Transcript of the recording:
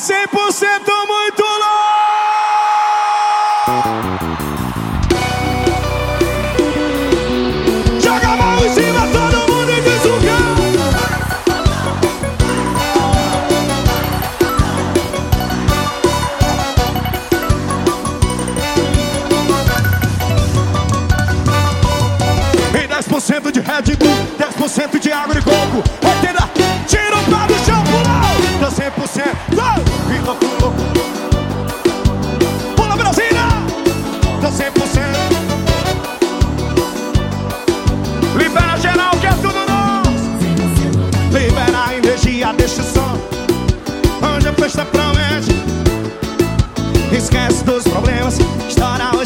100% muito louco! Joga a mão em cima, todo mundo e diz o E 10% de Red Bull, 10% de água de coco 80, energia, deixa o som. Onde a festa promete? Esquece dos problemas Estoura o